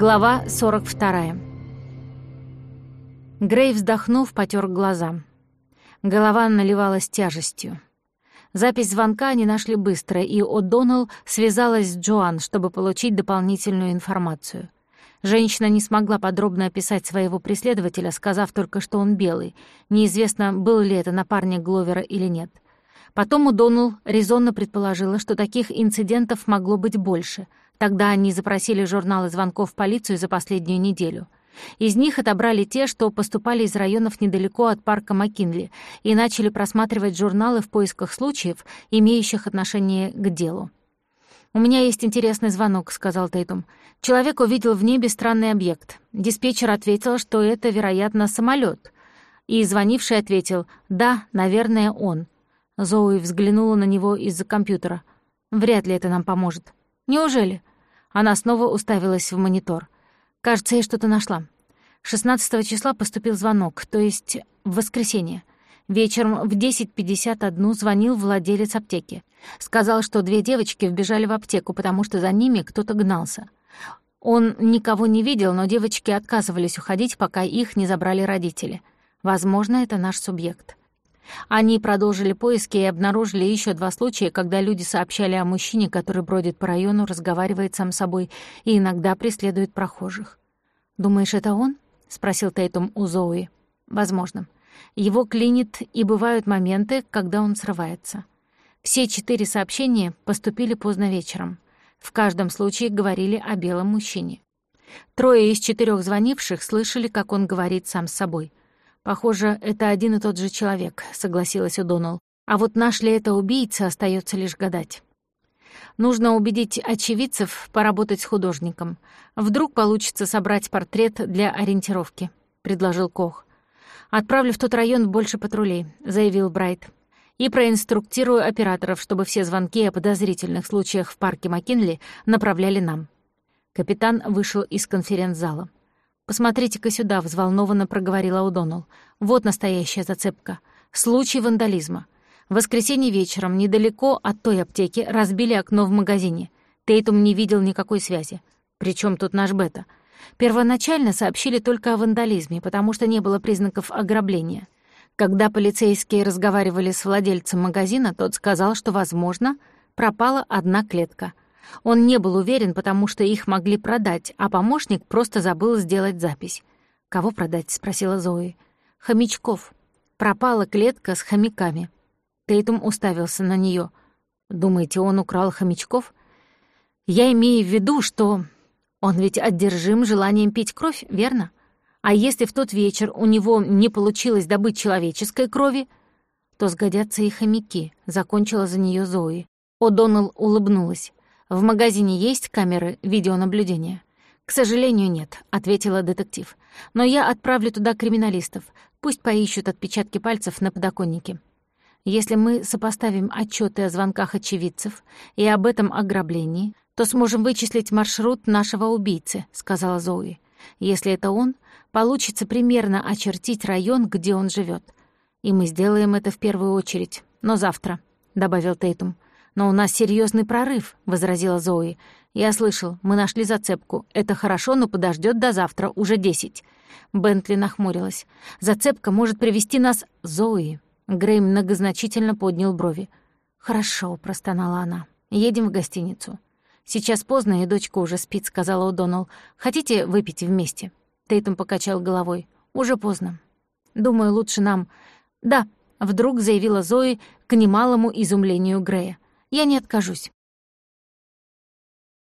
Глава 42. Грей, вздохнув, потер глаза. Голова наливалась тяжестью. Запись звонка они нашли быстро, и О'Доннелл связалась с Джоан, чтобы получить дополнительную информацию. Женщина не смогла подробно описать своего преследователя, сказав только, что он белый. Неизвестно, был ли это напарник Гловера или нет. Потом Удонул резонно предположила, что таких инцидентов могло быть больше. Тогда они запросили журналы звонков в полицию за последнюю неделю. Из них отобрали те, что поступали из районов недалеко от парка Маккинли, и начали просматривать журналы в поисках случаев, имеющих отношение к делу. «У меня есть интересный звонок», — сказал Тейтум. Человек увидел в небе странный объект. Диспетчер ответил, что это, вероятно, самолет. И звонивший ответил «Да, наверное, он». Зоуи взглянула на него из-за компьютера. «Вряд ли это нам поможет». «Неужели?» Она снова уставилась в монитор. «Кажется, я что-то нашла. 16 числа поступил звонок, то есть в воскресенье. Вечером в 10.51 звонил владелец аптеки. Сказал, что две девочки вбежали в аптеку, потому что за ними кто-то гнался. Он никого не видел, но девочки отказывались уходить, пока их не забрали родители. Возможно, это наш субъект. Они продолжили поиски и обнаружили еще два случая, когда люди сообщали о мужчине, который бродит по району, разговаривает сам собой и иногда преследует прохожих. «Думаешь, это он?» — спросил Тейтум у Зоуи. «Возможно. Его клинит, и бывают моменты, когда он срывается. Все четыре сообщения поступили поздно вечером. В каждом случае говорили о белом мужчине. Трое из четырех звонивших слышали, как он говорит сам с собой. «Похоже, это один и тот же человек», — согласилась Удонал. «А вот наш ли это убийца, остается лишь гадать». Нужно убедить очевидцев поработать с художником. Вдруг получится собрать портрет для ориентировки», — предложил Кох. «Отправлю в тот район больше патрулей», — заявил Брайт. «И проинструктирую операторов, чтобы все звонки о подозрительных случаях в парке Маккинли направляли нам». Капитан вышел из конференц-зала. «Посмотрите-ка сюда», — взволнованно проговорила Удонал. «Вот настоящая зацепка. Случай вандализма. В воскресенье вечером недалеко от той аптеки разбили окно в магазине. Тейтум не видел никакой связи. Причем тут наш Бета? Первоначально сообщили только о вандализме, потому что не было признаков ограбления. Когда полицейские разговаривали с владельцем магазина, тот сказал, что, возможно, пропала одна клетка. Он не был уверен, потому что их могли продать, а помощник просто забыл сделать запись. «Кого продать?» — спросила Зои. «Хомячков. Пропала клетка с хомяками». Тейтум уставился на нее. «Думаете, он украл хомячков?» «Я имею в виду, что он ведь одержим желанием пить кровь, верно? А если в тот вечер у него не получилось добыть человеческой крови, то сгодятся и хомяки», — закончила за нее Зои. О'Доннелл улыбнулась. «В магазине есть камеры видеонаблюдения?» «К сожалению, нет», — ответила детектив. «Но я отправлю туда криминалистов. Пусть поищут отпечатки пальцев на подоконнике. Если мы сопоставим отчеты о звонках очевидцев и об этом ограблении, то сможем вычислить маршрут нашего убийцы», — сказала Зои. «Если это он, получится примерно очертить район, где он живет. И мы сделаем это в первую очередь. Но завтра», — добавил Тейтум. «Но у нас серьезный прорыв», — возразила Зои. «Я слышал, мы нашли зацепку. Это хорошо, но подождет до завтра, уже десять». Бентли нахмурилась. «Зацепка может привести нас...» «Зои». Грей многозначительно поднял брови. «Хорошо», — простонала она. «Едем в гостиницу». «Сейчас поздно, и дочка уже спит», — сказала Удонал. «Хотите выпить вместе?» Тейтум покачал головой. «Уже поздно. Думаю, лучше нам...» «Да», — вдруг заявила Зои к немалому изумлению Грея. «Я не откажусь».